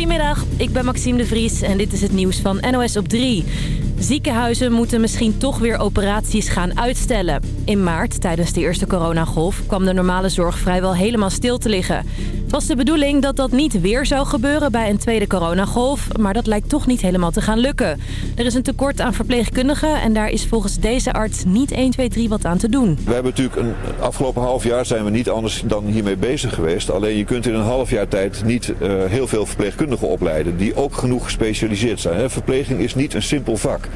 Goedemiddag, ik ben Maxime de Vries en dit is het nieuws van NOS op 3. Ziekenhuizen moeten misschien toch weer operaties gaan uitstellen. In maart, tijdens de eerste coronagolf, kwam de normale zorg vrijwel helemaal stil te liggen. Het was de bedoeling dat dat niet weer zou gebeuren bij een tweede coronagolf... maar dat lijkt toch niet helemaal te gaan lukken. Er is een tekort aan verpleegkundigen en daar is volgens deze arts niet 1, 2, 3 wat aan te doen. We hebben natuurlijk een afgelopen half jaar zijn we niet anders dan hiermee bezig geweest. Alleen je kunt in een half jaar tijd niet uh, heel veel verpleegkundigen opleiden... die ook genoeg gespecialiseerd zijn. Hè. Verpleging is niet een simpel vak.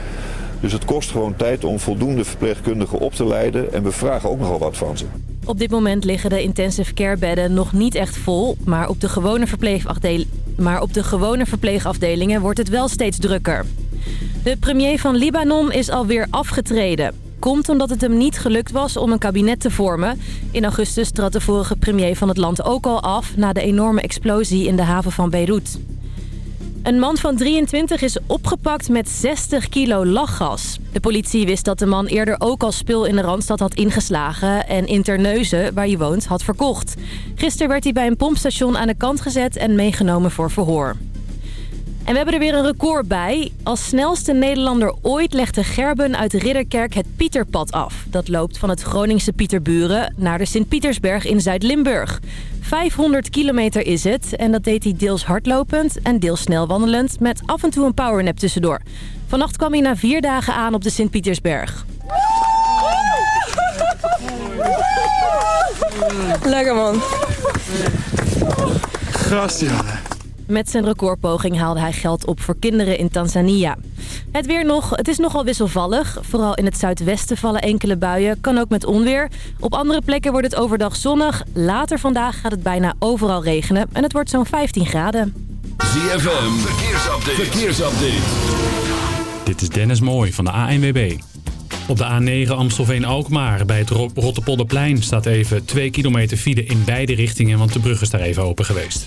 Dus het kost gewoon tijd om voldoende verpleegkundigen op te leiden en we vragen ook nogal wat van ze. Op dit moment liggen de intensive care bedden nog niet echt vol, maar op de gewone, verpleegafdel maar op de gewone verpleegafdelingen wordt het wel steeds drukker. De premier van Libanon is alweer afgetreden. Komt omdat het hem niet gelukt was om een kabinet te vormen. In augustus trad de vorige premier van het land ook al af... na de enorme explosie in de haven van Beirut. Een man van 23 is opgepakt met 60 kilo lachgas. De politie wist dat de man eerder ook al spul in de Randstad had ingeslagen... en in Terneuzen, waar hij woont, had verkocht. Gisteren werd hij bij een pompstation aan de kant gezet en meegenomen voor verhoor. En we hebben er weer een record bij. Als snelste Nederlander ooit legde Gerben uit Ridderkerk het Pieterpad af. Dat loopt van het Groningse Pieterburen naar de Sint-Pietersberg in Zuid-Limburg. 500 kilometer is het en dat deed hij deels hardlopend en deels snel wandelend... met af en toe een powernap tussendoor. Vannacht kwam hij na vier dagen aan op de Sint-Pietersberg. Lekker man. Gast, jongen. Met zijn recordpoging haalde hij geld op voor kinderen in Tanzania. Het weer nog. Het is nogal wisselvallig. Vooral in het zuidwesten vallen enkele buien. Kan ook met onweer. Op andere plekken wordt het overdag zonnig. Later vandaag gaat het bijna overal regenen. En het wordt zo'n 15 graden. ZFM. Verkeersupdate. Verkeersupdate. Dit is Dennis Mooij van de ANWB. Op de A9 Amstelveen-Alkmaar bij het Rotterpolderplein staat even 2 kilometer file in beide richtingen, want de brug is daar even open geweest.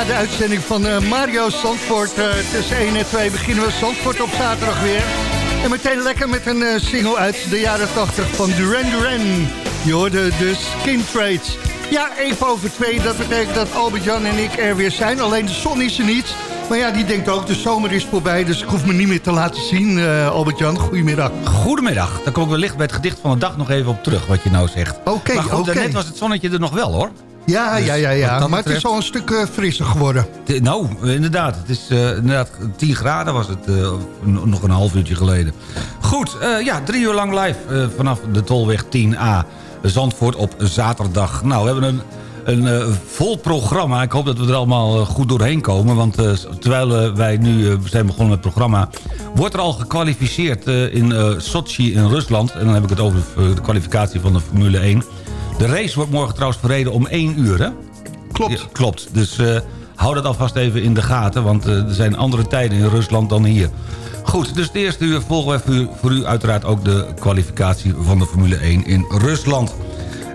Na de uitzending van eh, Mario Zandvoort eh, tussen 1 en 2 beginnen we Zandvoort op zaterdag weer. En meteen lekker met een eh, single uit de jaren 80 van Duran Duran. Je hoorde de Skin Trades. Ja, even over twee. Dat betekent dat Albert-Jan en ik er weer zijn. Alleen de zon is er niet. Maar ja, die denkt ook, de zomer is voorbij. Dus ik hoef me niet meer te laten zien, Albert-Jan. Goedemiddag. Goedemiddag. Daar kom ik wellicht bij het gedicht van de dag nog even op terug, wat je nou zegt. Oké, maar goed, oké. net was het zonnetje er nog wel, hoor. Ja, Dus ja, ja, wat ja. dat Maar het is al een stuk eh, frisser geworden. De- Nou, inderdaad. Het is eh, inderdaad 10 graden was het eh, nog een half uurtje geleden. Goed, ja, drie uur lang live vanaf de Tolweg 10A. Zandvoort op zaterdag. Nou, we hebben een, een vol programma. Ik hoop dat we er allemaal goed doorheen komen. Want terwijl wij nu zijn begonnen met het programma... wordt er al gekwalificeerd in Sochi in Rusland. En dan heb ik het over de kwalificatie van de Formule 1. De race wordt morgen trouwens verreden om 1 uur, hè? Klopt. Ja, klopt. Dus eh, hou dat alvast even in de gaten. Want eh, er zijn andere tijden in Rusland dan hier. Goed, dus de eerste uur volgen we voor u, voor u uiteraard ook de kwalificatie van de Formule 1 in Rusland.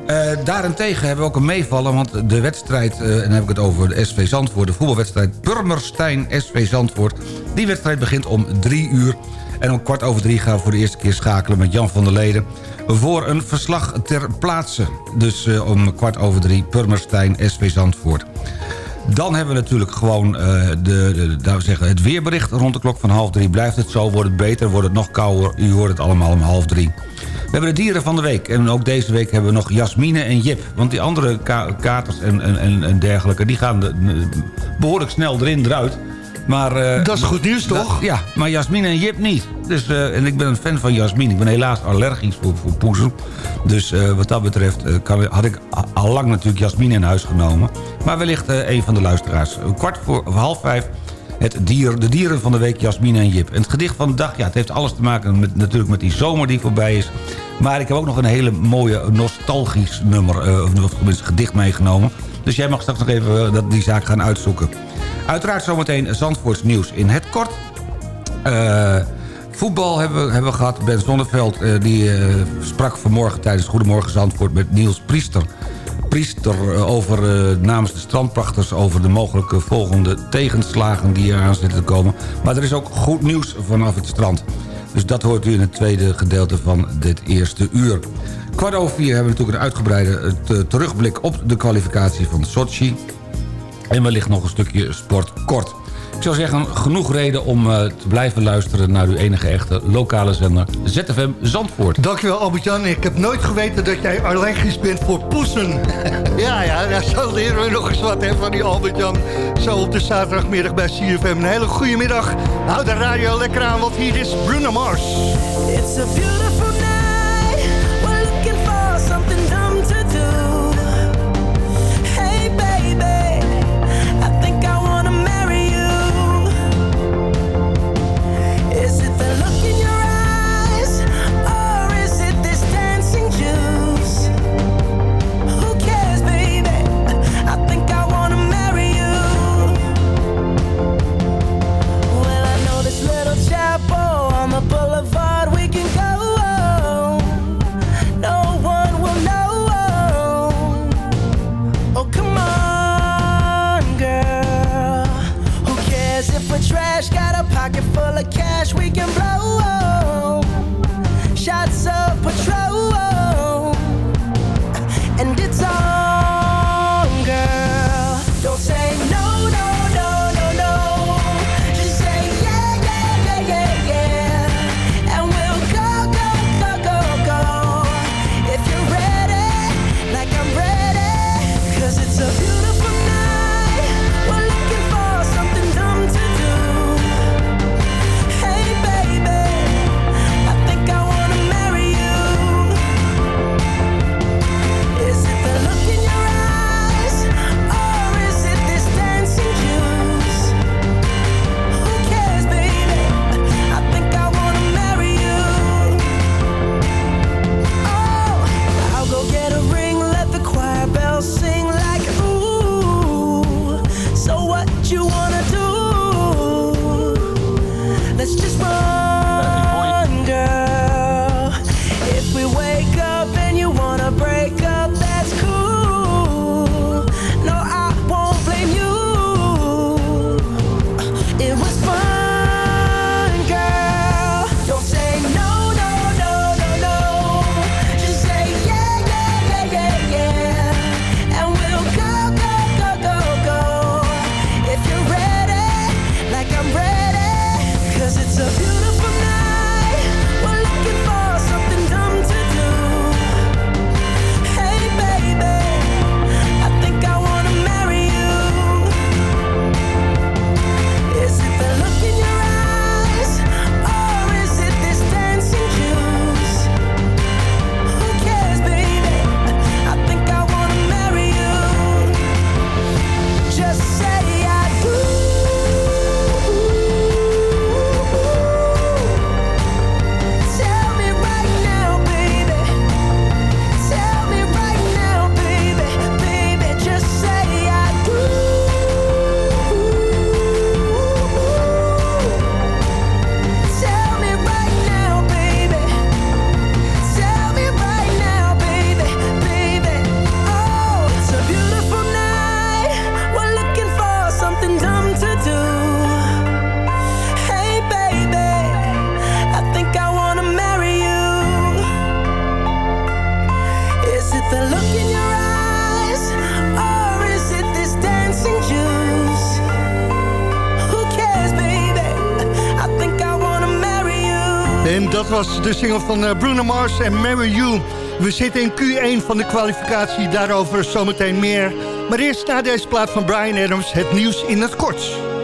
Eh, daarentegen hebben we ook een meevallen, want de wedstrijd... en dan heb ik het over de SV Zandvoort... de voetbalwedstrijd Purmerstein-SV Zandvoort... die wedstrijd begint om drie uur. En om kwart over drie gaan we voor de eerste keer schakelen met Jan van der Leden... voor een verslag ter plaatse. Dus eh, om kwart over drie Purmerstein-SV Zandvoort. Dan hebben we natuurlijk gewoon eh, de, de, we zeggen, het weerbericht rond de klok van half drie. Blijft het zo, wordt het beter, wordt het nog kouder. U hoort het allemaal om half drie. We hebben de dieren van de week. En ook deze week hebben we nog Jasmine en Jip. Want die andere ka katers en, en, en, dergelijke... die gaan behoorlijk snel erin, eruit. Maar, eh, Dat is goed nieuws, dat- toch? ja, maar Jasmine en Jip niet. Dus, eh, en ik ben een fan van Jasmine. Ik ben helaas allergisch voor, voor poezen. Dus eh, wat dat betreft kan, had ik al lang natuurlijk Jasmine in huis genomen. Maar wellicht een van de luisteraars. Kwart voor half vijf. Het dier, de dieren van de week, Jasmine en Jip. En het gedicht van de dag, ja, het heeft alles te maken met, natuurlijk met die zomer die voorbij is. Maar ik heb ook nog een hele mooie nostalgisch nummer, of, tenminste gedicht meegenomen. Dus jij mag straks nog even dat, die zaak gaan uitzoeken. Uiteraard zometeen Zandvoorts nieuws in het kort. Eh, voetbal hebben we, hebben we gehad. Ben Zonneveld eh, die, eh, sprak vanmorgen tijdens Goedemorgen Zandvoort... met Niels Priester. Priester over, namens de strandpachters... over de mogelijke volgende tegenslagen die eraan zitten te komen. Maar er is ook goed nieuws vanaf het strand. Dus dat hoort u in het tweede gedeelte van dit eerste uur. Kwart over vier hebben we natuurlijk een uitgebreide te- terugblik... op de kwalificatie van Sochi. En wellicht nog een stukje sport kort. Ik zou zeggen, genoeg reden om eh, te blijven luisteren... naar uw enige echte lokale zender ZFM Zandvoort. Dankjewel Albert-Jan. Ik heb nooit geweten dat jij allergisch bent voor poesen. ja, ja, daar zo leren we nog eens wat hè, van die Albert-Jan. Zo op de zaterdagmiddag bij CFM. Een hele goede middag. Hou de radio lekker aan, want hier is Bruno Mars. It's a beautiful was de single van eh, Bruno Mars en Marry You. We zitten in Q1 van de kwalificatie, daarover zometeen meer. Maar eerst na deze plaat van Brian Adams, het nieuws in het kort.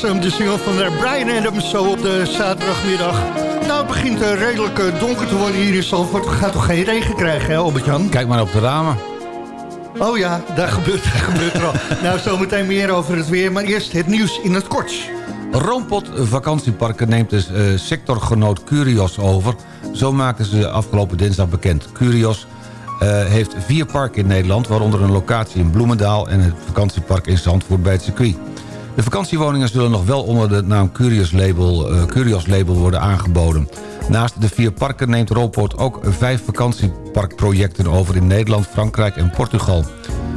Was hem, de single van eh, Brian Adams, zo op de zaterdagmiddag. Nou, het begint eh, redelijk eh, donker te worden hier in Zandvoort. We gaan toch geen regen krijgen, hè, Albert-Jan? Kijk maar op de ramen. Oh ja, daar gebeurt, daar gebeurt er al. Nou, zometeen meer over het weer, maar eerst het nieuws in het kort. Roompot Vakantieparken neemt de eh, sectorgenoot Curios over. Zo maakten ze afgelopen dinsdag bekend. Curios eh, heeft vier parken in Nederland... waaronder een locatie in Bloemendaal... en het vakantiepark in Zandvoort bij het circuit. De vakantiewoningen zullen nog wel onder de naam Curios Label, Curios Label worden aangeboden. Naast de vier parken neemt Roompot ook vijf vakantieparkprojecten over... in Nederland, Frankrijk en Portugal.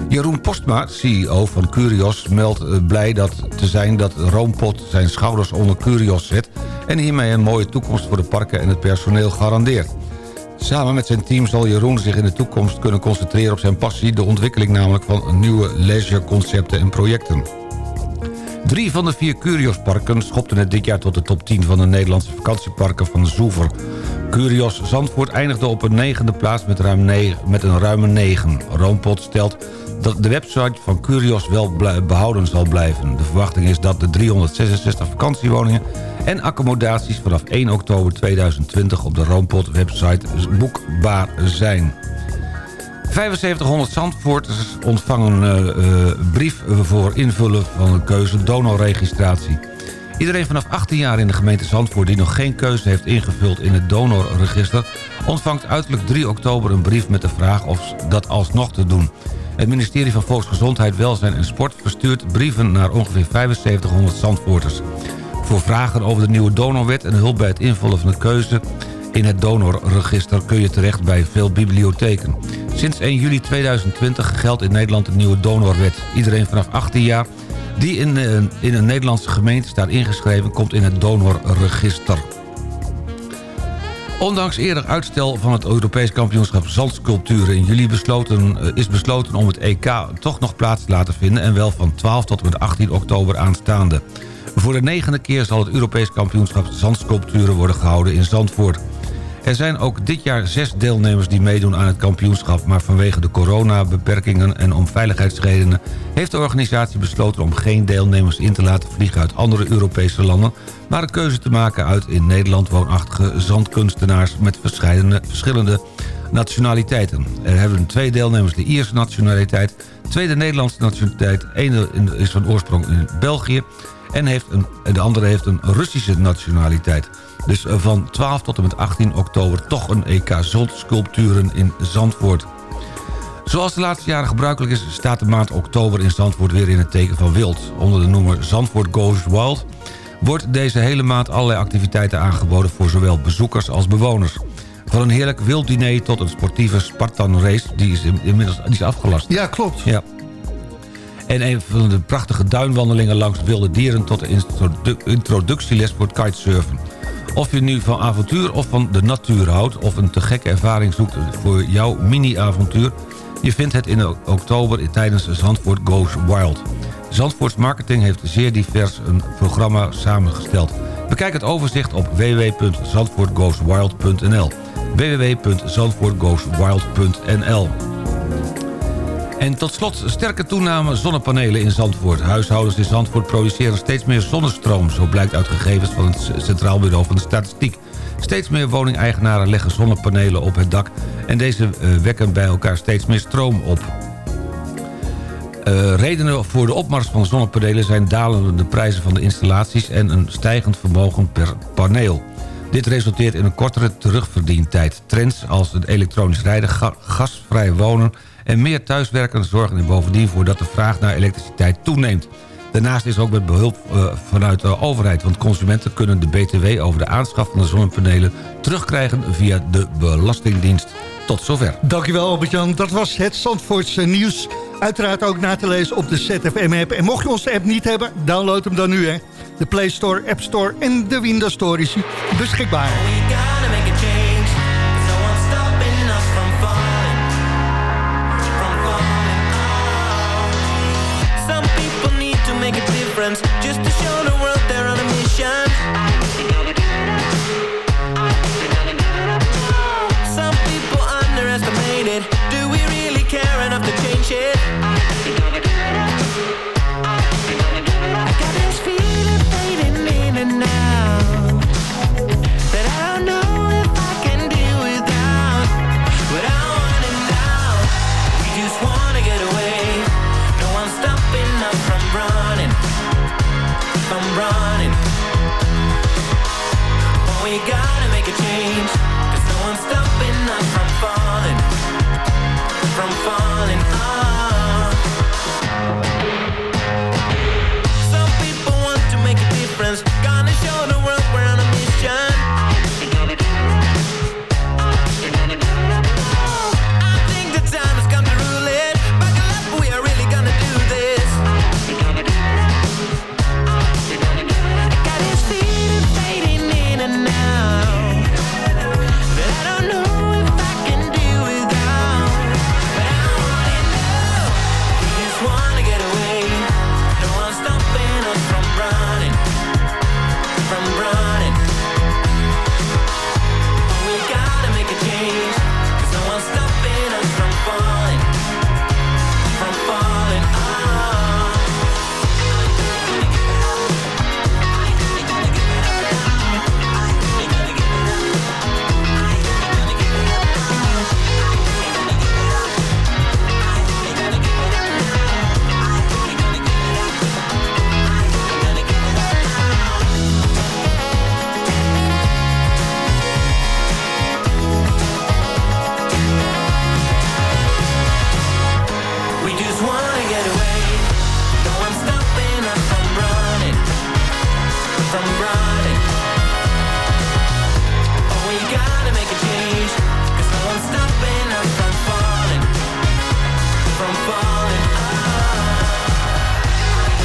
Jeroen Postma, CEO van Curios, meldt eh, blij dat te zijn dat Roompot zijn schouders onder Curios zet... en hiermee een mooie toekomst voor de parken en het personeel garandeert. Samen met zijn team zal Jeroen zich in de toekomst kunnen concentreren op zijn passie... de ontwikkeling namelijk van nieuwe leisureconcepten en projecten. Drie van de vier Curios-parken schopten het dit jaar tot de top 10 van de Nederlandse vakantieparken van Zoever. Curios Zandvoort eindigde op een negende plaats met, ruim met een ruime 9. Roompot stelt dat de website van Curios wel behouden zal blijven. De verwachting is dat de 366 vakantiewoningen en accommodaties vanaf 1 oktober 2020 op de Roompot website boekbaar zijn. 7500 Zandvoorters ontvangen een eh, eh, brief voor invullen van een keuze donorregistratie. Iedereen vanaf 18 jaar in de gemeente Zandvoort die nog geen keuze heeft ingevuld in het donorregister... ontvangt uiterlijk 3 oktober een brief met de vraag of dat alsnog te doen. Het ministerie van Volksgezondheid, Welzijn en Sport verstuurt brieven naar ongeveer 7500 Zandvoorters. Voor vragen over de nieuwe donorwet en hulp bij het invullen van de keuze in het donorregister kun je terecht bij veel bibliotheken. Sinds 1 juli 2020 geldt in Nederland de nieuwe donorwet. Iedereen vanaf 18 jaar die in, eh, in een Nederlandse gemeente staat ingeschreven... komt in het donorregister. Ondanks eerder uitstel van het Europees kampioenschap zandsculpturen in juli besloten, eh, is besloten om het EK toch nog plaats te laten vinden... en wel van 12 tot en met 18 oktober aanstaande. Voor de negende keer zal het Europees kampioenschap zandsculpturen worden gehouden in Zandvoort. Er zijn ook dit jaar zes deelnemers die meedoen aan het kampioenschap... maar vanwege de coronabeperkingen en om veiligheidsredenen... heeft de organisatie besloten om geen deelnemers in te laten vliegen uit andere Europese landen... maar een keuze te maken uit in Nederland woonachtige zandkunstenaars... met verschillende, verschillende nationaliteiten. Er hebben twee deelnemers de Ierse nationaliteit... twee de Nederlandse nationaliteit, één is van oorsprong in België... en heeft een, de andere heeft een Russische nationaliteit... Dus van 12 tot en met 18 oktober toch een EK Zandsculpturen in Zandvoort. Zoals de laatste jaren gebruikelijk is... staat de maand oktober in Zandvoort weer in het teken van wild. Onder de noemer Zandvoort Goes Wild... wordt deze hele maand allerlei activiteiten aangeboden... voor zowel bezoekers als bewoners. Van een heerlijk wild diner tot een sportieve Spartan race... die is inmiddels die is afgelast. Ja, klopt. Ja. En een van de prachtige duinwandelingen langs wilde dieren... tot de introdu- introductieles voor kitesurfen. Of je nu van avontuur of van de natuur houdt... of een te gekke ervaring zoekt voor jouw mini-avontuur... je vindt het in oktober tijdens Zandvoort Goes Wild. Zandvoorts Marketing heeft zeer divers een programma samengesteld. Bekijk het overzicht op www.zandvoortgoeswild.nl www.zandvoortgoeswild.nl en tot slot sterke toename zonnepanelen in Zandvoort. Huishoudens in Zandvoort produceren steeds meer zonnestroom. Zo blijkt uit gegevens van het Centraal Bureau van de Statistiek. Steeds meer woningeigenaren leggen zonnepanelen op het dak... en deze eh, wekken bij elkaar steeds meer stroom op. Eh, redenen voor de opmars van zonnepanelen zijn dalende prijzen van de installaties... en een stijgend vermogen per paneel. Dit resulteert in een kortere terugverdientijd. Trends als het elektronisch rijden, ga- gasvrij wonen en meer thuiswerken zorgen er bovendien voor dat de vraag naar elektriciteit toeneemt. Daarnaast is ook met behulp eh, vanuit de overheid... want consumenten kunnen de BTW over de aanschaf van de zonnepanelen... terugkrijgen via de Belastingdienst. Tot zover. Dankjewel Albert-Jan. Dat was het Zandvoortse nieuws. Uiteraard ook na te lezen op de ZFM-app. En mocht je onze app niet hebben, download hem dan nu. Hè. De Play Store, App Store en de Windows Store is beschikbaar. friends just to show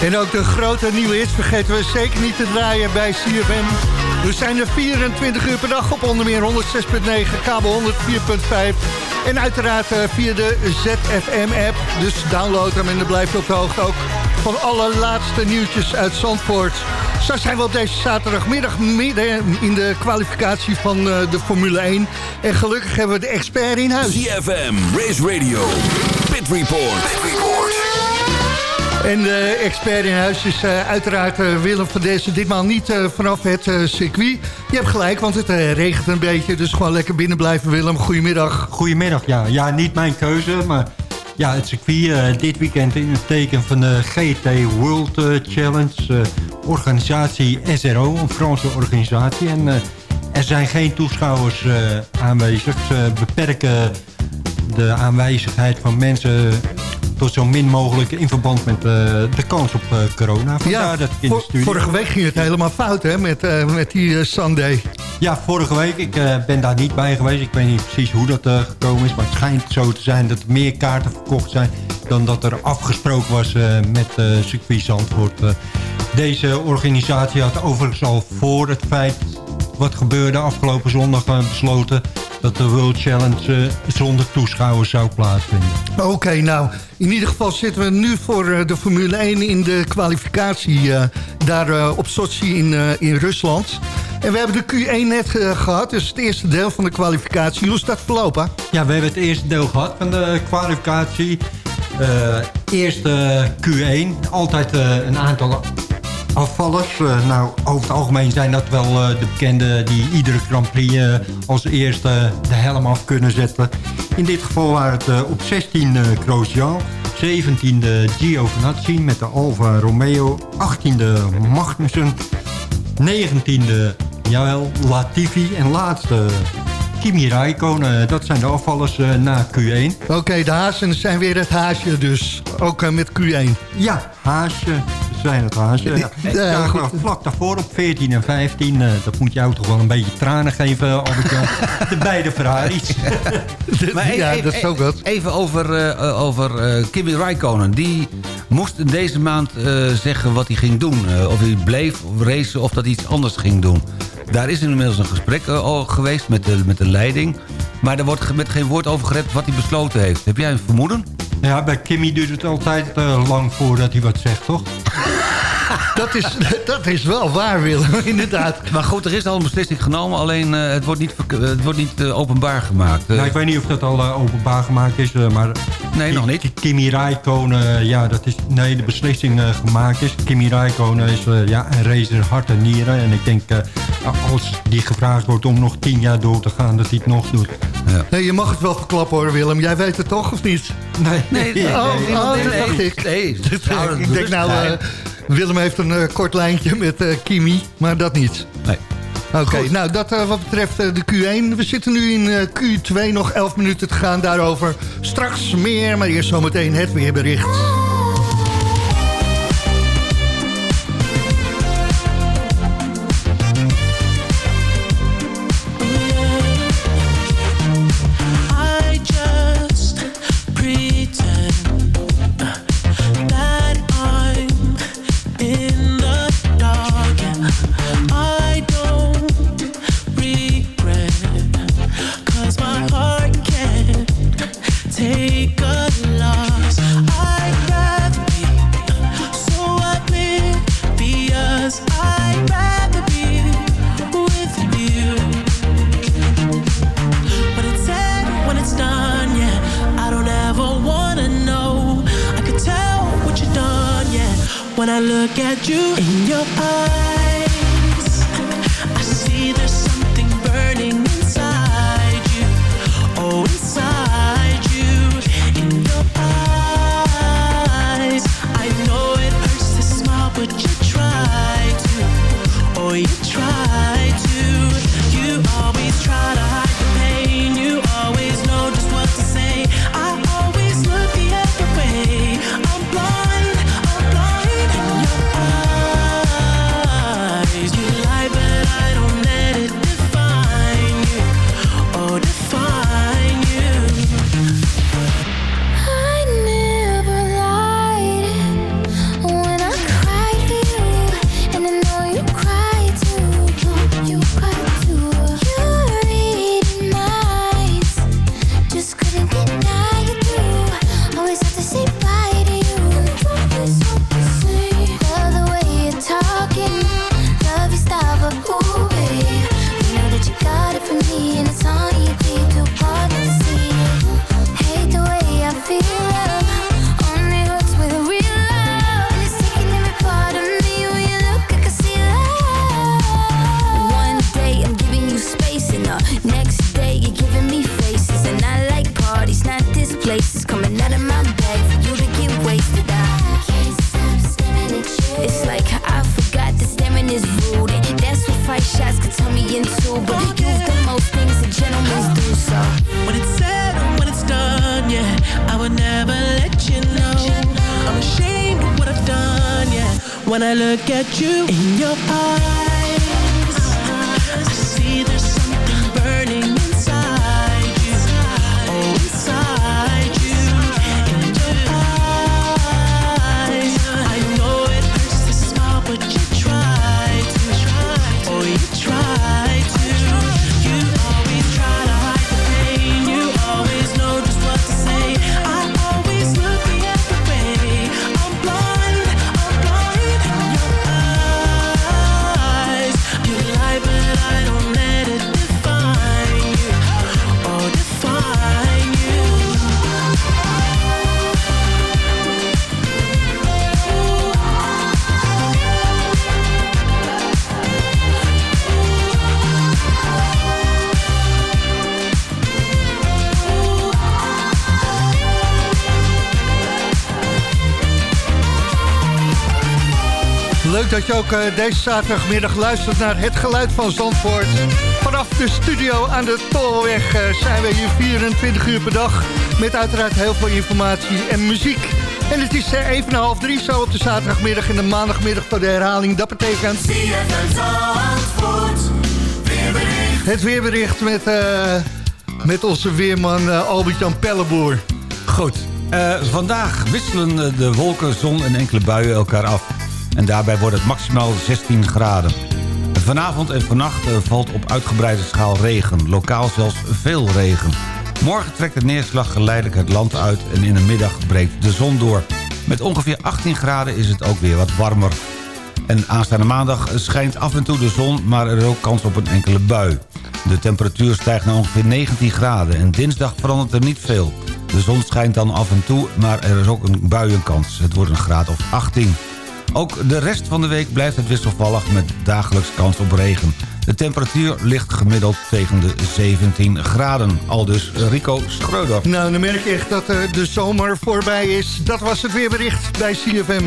En ook de grote nieuwe hits vergeten we zeker niet te draaien bij CFM. We zijn er 24 uur per dag op onder meer 106.9, kabel 104.5. En uiteraard eh, via de ZFM-app. Dus download hem en dan blijf je op de hoogte ook van alle laatste nieuwtjes uit Zandvoort. Zo zijn we op deze zaterdagmiddag midden in de kwalificatie van eh, de Formule 1. En gelukkig hebben we de expert in huis. CFM, Race Radio, Pit Report. En de expert in huis is eh, uiteraard eh, Willem van Dessen. Ditmaal niet eh, vanaf het circuit. Je hebt gelijk, want het regent een beetje. Dus gewoon lekker binnen blijven, Willem. Goedemiddag. Goedemiddag, ja. Ja, niet mijn keuze, maar ja, het circuit dit weekend in het teken van de GT World Challenge. organisatie SRO, een Franse organisatie. En er zijn geen toeschouwers aanwezig. Ze beperken de aanwezigheid van mensen tot zo min mogelijk in verband met eh, de kans op eh, corona. Vandaar dat ik in de studio... vorige week ging het helemaal fout hè, met, eh, met die Sunday. Ja, vorige week. Ik ben daar niet bij geweest. Ik weet niet precies hoe dat gekomen is. Maar het schijnt zo te zijn dat er meer kaarten verkocht zijn... dan dat er afgesproken was met circuit Zandvoort. Deze organisatie had overigens al voor het feit... wat gebeurde afgelopen zondag besloten... dat de World Challenge eh, zonder toeschouwers zou plaatsvinden. Oké, nou, in ieder geval zitten we nu voor eh, de Formule 1 in de kwalificatie eh, daar op Sochi in, in Rusland. En we hebben de Q1 net eh, gehad, dus het eerste deel van de kwalificatie. Hoe is dat verlopen? Ja, we hebben het eerste deel gehad van de kwalificatie. Eerste Q1. Altijd een aantal afvallers. Eh, nou, over het algemeen zijn dat wel eh, de bekende die iedere Grand Prix eh, als eerste de helm af kunnen zetten. In dit geval waren het op 16 e Grosjean. 17e Giovinazzi met de Alfa Romeo. 18e Magnussen. 19e, jawel, Latifi. En laatste Kimi Räikkönen. Dat zijn de afvallers na Q1. Oké, de hazen zijn weer het haasje dus, ook met Q1. Ja, haasje. Zijn het haasje. Ja. Ja, Ja, goed. vlak daarvoor op 14 en 15. eh, dat moet jou toch wel een beetje tranen geven, Albert-Jan. de beide Ferraris. Maar even, ja, dat is ook wat. Even over, eh, eh, over eh, Kimi Räikkönen. Die moest in deze maand eh, zeggen wat hij ging doen. Eh, of hij bleef racen of dat hij iets anders ging doen. Daar is inmiddels een gesprek al geweest met de, met de leiding. Maar er wordt met geen woord over gerept wat hij besloten heeft. Heb jij een vermoeden? Ja, bij Kimmy duurt het altijd eh, lang voordat hij wat zegt, toch? Dat is, dat is wel waar, Willem, inderdaad. Maar goed, er is al een beslissing genomen. Alleen eh, het wordt niet, eh, het wordt niet eh, openbaar gemaakt. Nou, ik weet niet of dat al openbaar gemaakt is, maar... Nee, nog niet. Ki- Kimi Räikkönen, ja, dat is... Nee, de beslissing eh, gemaakt is. Kimi Räikkönen is ja, een racer hart en nieren. En ik denk, eh, als die gevraagd wordt om nog tien jaar door te gaan, dat hij het nog doet. Nee, je mag het wel verklappen hoor, Willem. Jij weet het toch, of niet? Nee, Nee, nee, Oh, nee, oh, nee, dat nee. Nou, nou, eh, Willem heeft een eh, kort lijntje met eh, Kimi, maar dat niet. Nee. Oké, nou dat eh, wat betreft de Q1. We zitten nu in eh, Q2, nog 11 minuten te gaan daarover. Straks meer, maar eerst zometeen het weerbericht. You in your eyes, je ook eh, deze zaterdagmiddag luistert naar het geluid van Zandvoort. Vanaf de studio aan de Tolweg eh, zijn we hier 24 uur per dag... met uiteraard heel veel informatie en muziek. En het is eh, even na half drie zo op de zaterdagmiddag en de maandagmiddag voor de herhaling. Dat betekent... Het weerbericht met, eh, met onze weerman eh, Albert-Jan Pelleboer. Goed, eh, vandaag wisselen de wolken, zon en enkele buien elkaar af. En daarbij wordt het maximaal 16 graden. Vanavond en vannacht eh, valt op uitgebreide schaal regen. Lokaal zelfs veel regen. Morgen trekt de neerslag geleidelijk het land uit... en in de middag breekt de zon door. Met ongeveer 18 graden is het ook weer wat warmer. En aanstaande maandag schijnt af en toe de zon... maar er is ook kans op een enkele bui. De temperatuur stijgt naar ongeveer 19 graden... en dinsdag verandert er niet veel. De zon schijnt dan af en toe, maar er is ook een buienkans. Het wordt een graad of 18. Ook de rest van de week blijft het wisselvallig met dagelijks kans op regen. De temperatuur ligt gemiddeld tegen de 17 graden. Al dus Rico Schreuder. Nou, dan merk je echt dat eh, de zomer voorbij is. Dat was het weerbericht bij CFM.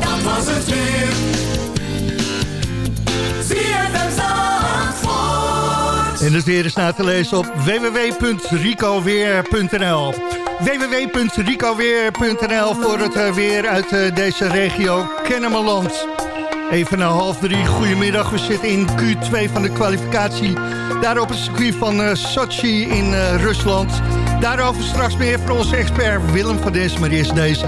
Dat was het weer. Zandvoort. En het weer is na te lezen op www.ricoweer.nl www.ricoweer.nl voor het eh, weer uit eh, deze regio Kennemerland. Even na half drie, goedemiddag. We zitten in Q2 van de kwalificatie. Daar op het circuit van eh, Sochi in Rusland. Daarover straks meer voor onze expert Willem van Des, maar eerst deze.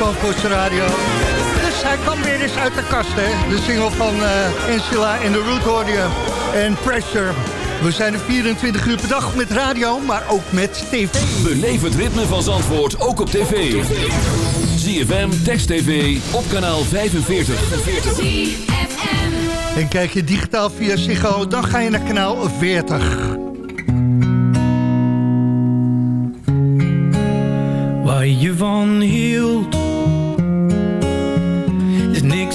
Zandvoortse radio. Dus hij kwam weer eens uit de kast, hè. De single van eh Angela en de Root je. En Pressure. We zijn er 24 uur per dag met radio, maar ook met tv. Beleef het ritme van Zandvoort ook op tv. ZFM, Text TV, op kanaal 45. En kijk je digitaal via Ziggo, dan ga je naar kanaal 40. Waar je van hield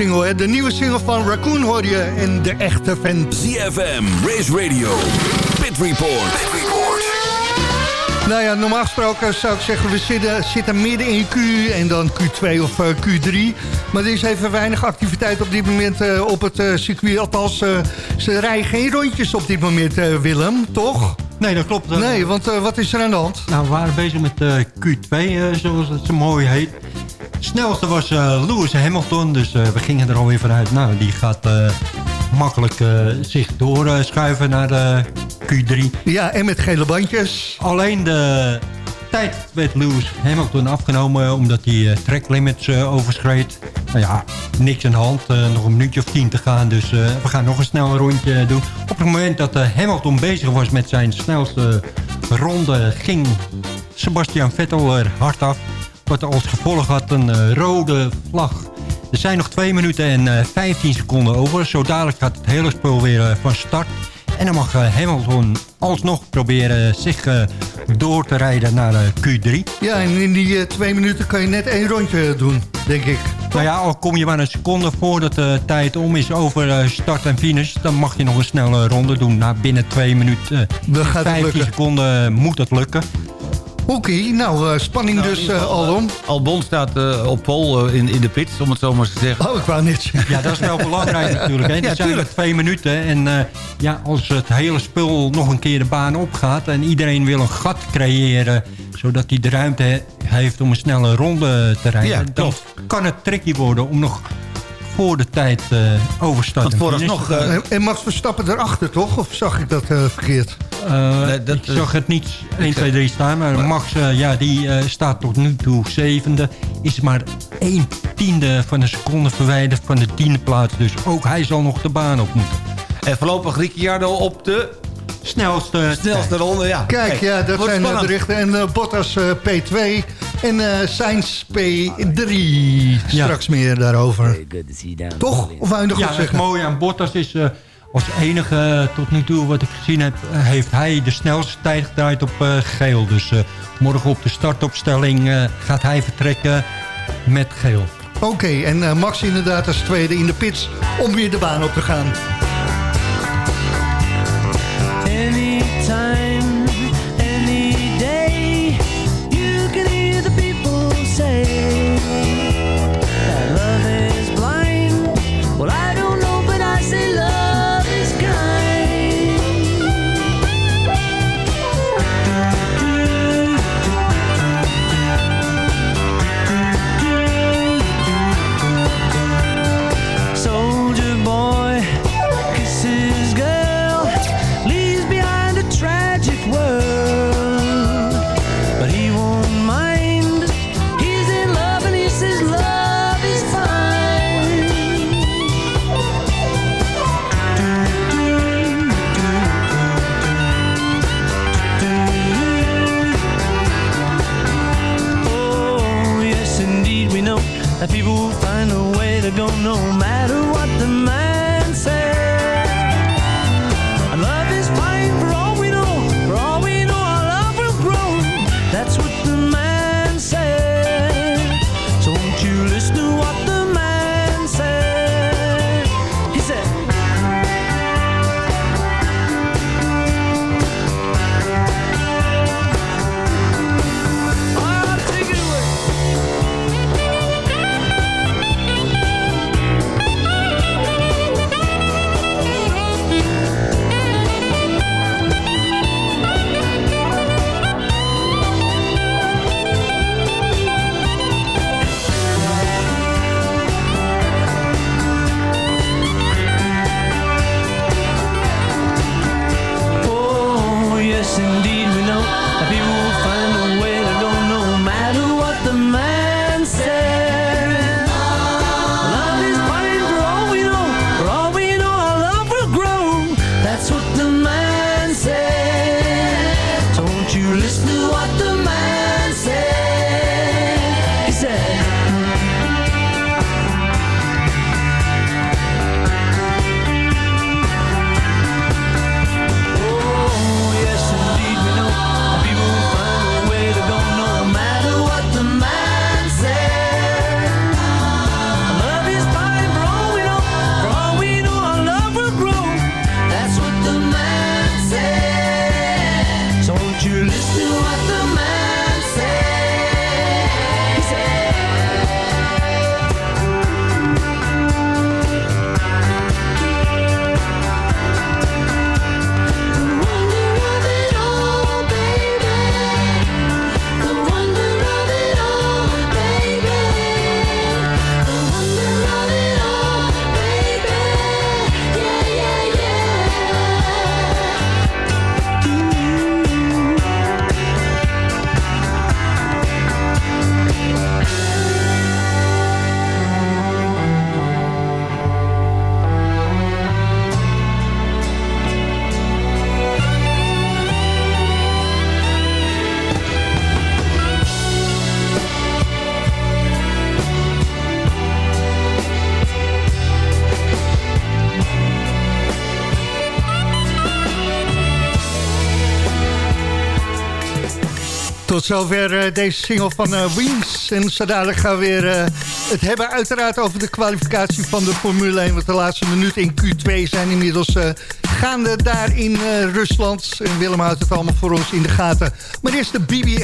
single, hè? De nieuwe single van Raccoon hoor je en de echte vent. ZFM, Race Radio, Pit Report. Nou ja, normaal gesproken zou ik zeggen, we zitten, zitten midden in Q en dan Q2 of eh, Q3. Maar er is even weinig activiteit op dit moment eh, op het eh, circuit. Althans, ze rijden geen rondjes op dit moment, eh, Willem, toch? Nee, dat klopt. Nee, want eh, wat is er aan de hand? Nou, we waren bezig met eh, Q2, eh, zoals het zo mooi heet. Snelste was eh, Lewis Hamilton, dus eh, we gingen er alweer vanuit. Nou, die gaat eh, makkelijk zich doorschuiven naar de Q3. Ja, en met gele bandjes. Alleen de tijd werd Lewis Hamilton afgenomen omdat hij tracklimits eh, overschreed. Nou ja, niks aan de hand. nog een minuutje of tien te gaan. Dus we gaan nog een snel rondje doen. Op het moment dat Hamilton bezig was met zijn snelste ronde... ging Sebastian Vettel er hard af. Wat als gevolg had een eh, rode vlag. Er zijn nog 2 minuten en eh, 15 seconden over. Zo dadelijk gaat het hele spul weer eh, van start. En dan mag eh, Hamilton alsnog proberen zich eh, door te rijden naar eh, Q3. Ja, en in die eh, twee minuten kan je net één rondje doen, denk ik. Nou ja, al kom je maar een seconde voordat de tijd om is over eh, start en finish... dan mag je nog een snelle ronde doen. Na binnen 2 minuten Dan gaat het 15 lukken. seconden moet het lukken. Oké, nou, eh, spanning dus eh, alom. Albon staat eh, op pol eh, in, in de pits, om het zo maar eens te zeggen. Oh, ik wou zeggen. Ja, dat is wel belangrijk natuurlijk. Hè. Ja, zijn tuurlijk. twee minuten. En eh, ja, als het hele spul nog een keer de baan opgaat... en iedereen wil een gat creëren... zodat hij de ruimte he- heeft om een snelle ronde te rijden... Ja, dan kan het tricky worden om nog voor de tijd eh overstart Want en finish vooralsnog, eh, En- En Max Verstappen erachter, toch? Of zag ik dat eh, verkeerd? Eh, Nee, dat ik zag het niet 1, 2, 3 staan. Maar Max eh, ja, die, eh, staat tot nu toe zevende. Is maar 1 tiende van een seconde verwijderd van de tiende plaats. Dus ook hij zal nog de baan op moeten. En voorlopig Ricciardo op de Snelste, snelste ronde. Ja. Kijk, ja, dat wordt zijn de spannend. berichten. En eh, Bottas eh, P2 en eh Sainz P3. Straks meer daarover. Toch? Of wou je nog Ja, het zeggen? mooie aan Bottas is... eh, als enige eh, tot nu toe wat ik gezien heb... heeft hij de snelste tijd gedraaid op eh, geel. Dus eh, morgen op de startopstelling eh, gaat hij vertrekken met geel. Oké, en eh, Max inderdaad als tweede in de pits om weer de baan op te gaan. Tot zover eh, deze single van eh, Wings. En zo gaan we weer eh, het hebben uiteraard over de kwalificatie van de Formule 1. Want de laatste minuten in Q2 zijn inmiddels gaande daar in Rusland. En Willem houdt het allemaal voor ons in de gaten. Maar eerst de BB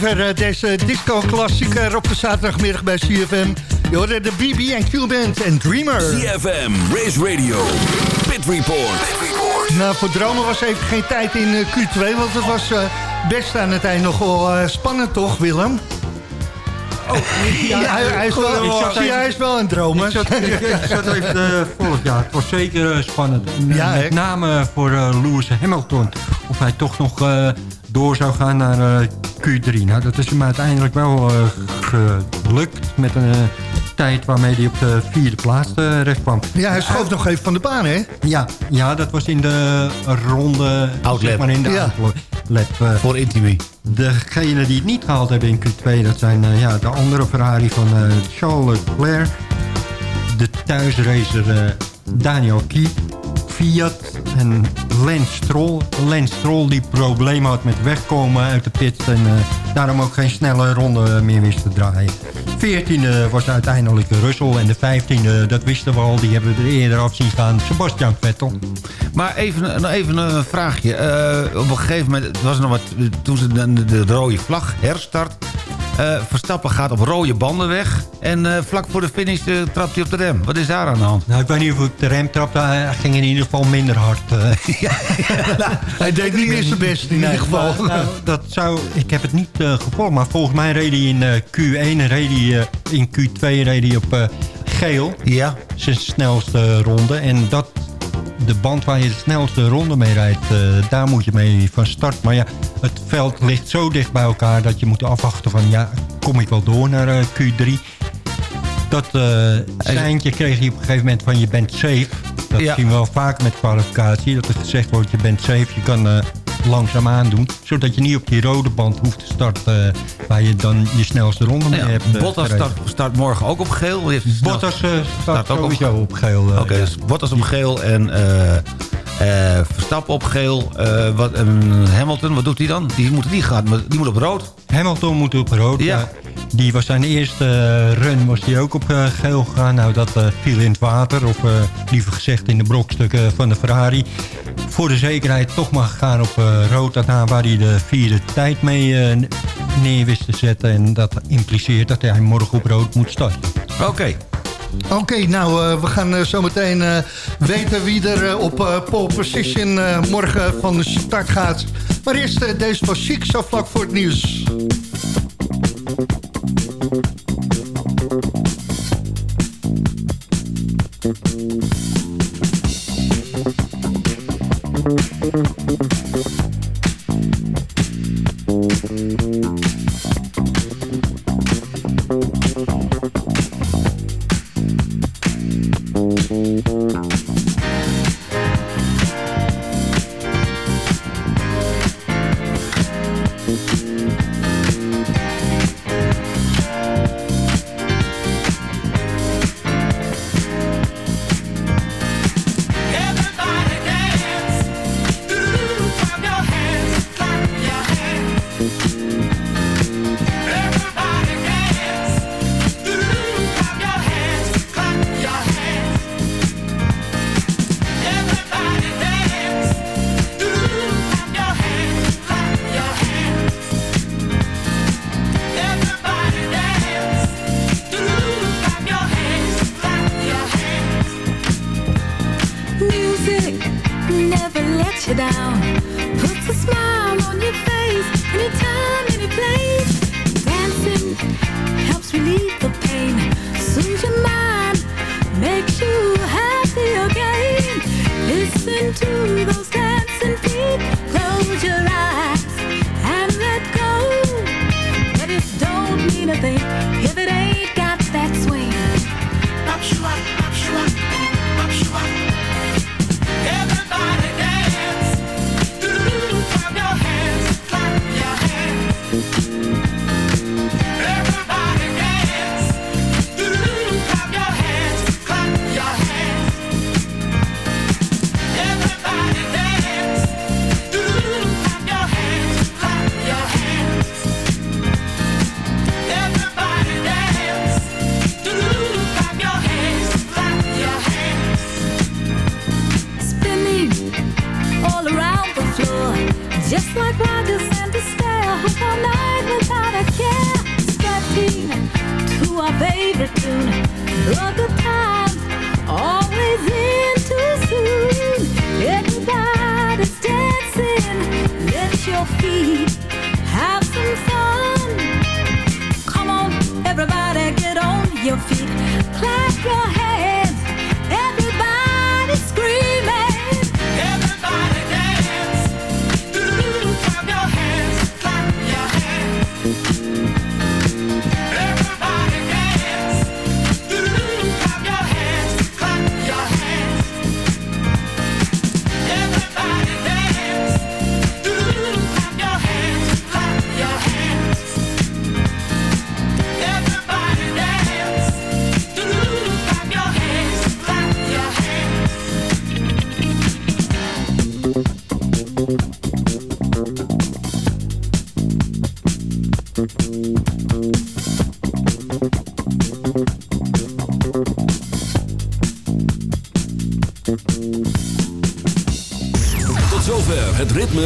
zover eh, deze disco-klassieker op de zaterdagmiddag bij CFM. Je hoorde de BB en Q-Band en Dreamer. CFM, Race Radio, Pit Report. Nou, voor dromen was even geen tijd in eh, Q2, want het was eh, best aan het eind nog wel eh, spannend, toch, Willem? Oh, ja, hij, hij is wel, Ik zat hij is wel een dromer. Ik zat, ik, ik zat even te volgen, ja. Het was zeker eh, spannend. En, Ja, met name voor Lewis Hamilton. Of hij toch nog eh, door zou gaan naar eh, Q3. Nou, dat is hem uiteindelijk wel eh, gelukt met een eh, tijd waarmee hij op de vierde plaats terecht kwam. Ja, hij schoof nog even van de baan, hè? Ja, ja dat was in de ronde... Outlap. Zeg maar in de Ja. outlap. eh. Voor Intimi. Degenen die het niet gehaald hebben in Q2... dat zijn eh, ja, de andere Ferrari van eh, Charles Leclerc... de thuisracer eh, Daniel Kiep... Fiat en Lance Stroll. Lance Stroll die problemen had met wegkomen uit de pit... en eh, daarom ook geen snelle ronde meer wist te draaien. 14e was uiteindelijk Russell en de 15e, dat wisten we al... die hebben we er eerder af zien gaan, Sebastian Vettel. Maar even, nog even een vraagje. Eh, op een gegeven moment was nog wat, toen ze de rode vlag herstart. Eh, Verstappen gaat op rode banden weg. En eh, vlak voor de finish eh, trapt hij op de rem. Wat is daar aan de hand? Nou, ik weet niet of ik de rem trapte. Hij ging in ieder geval minder hard. Hij deed niet meer zijn best in ieder geval. Maar, nou, dat zou, ik heb het niet eh, gevolgd, maar volgens mij reed hij in eh, Q1 reed hij, eh, in Q2 reed hij op eh, geel. Ja. Zijn snelste ronde. En dat, de band waar je de snelste ronde mee rijdt, eh, daar moet je mee van start. Maar ja, het veld ligt zo dicht bij elkaar dat je moet afwachten van, ja, kom ik wel door naar eh, Q3? Dat eh seintje kreeg hij op een gegeven moment van je bent safe. Dat Ja. zien we wel vaak met kwalificatie. Dat er gezegd wordt je bent safe, je kan langzaam aandoen. Zodat je niet op die rode band hoeft te starten eh, waar je dan je snelste ronde mee Ja, hebt. eh, Bottas start, start morgen ook op geel. Bottas eh, start, ook op sowieso op geel. Oké, dus Bottas op geel en Verstappen op geel. Eh, wat, Hamilton, wat doet hij dan? Die moet, die gaat, die moet op rood. Hamilton moet op rood. Ja. Die was zijn eerste eh, run was die ook op eh, geel gegaan. Nou, dat eh, viel in het water. Of eh, liever gezegd in de brokstukken van de Ferrari. Voor de zekerheid toch maar gegaan op eh, rood. Daarna waar hij de vierde tijd mee eh, neer wist te zetten. En dat impliceert dat hij morgen op rood moet starten. Oké. Oké, nou, eh, we gaan eh, zo meteen eh, weten wie er op pole position morgen van de start gaat. Maar eerst deze van Chic, vlak voor het nieuws.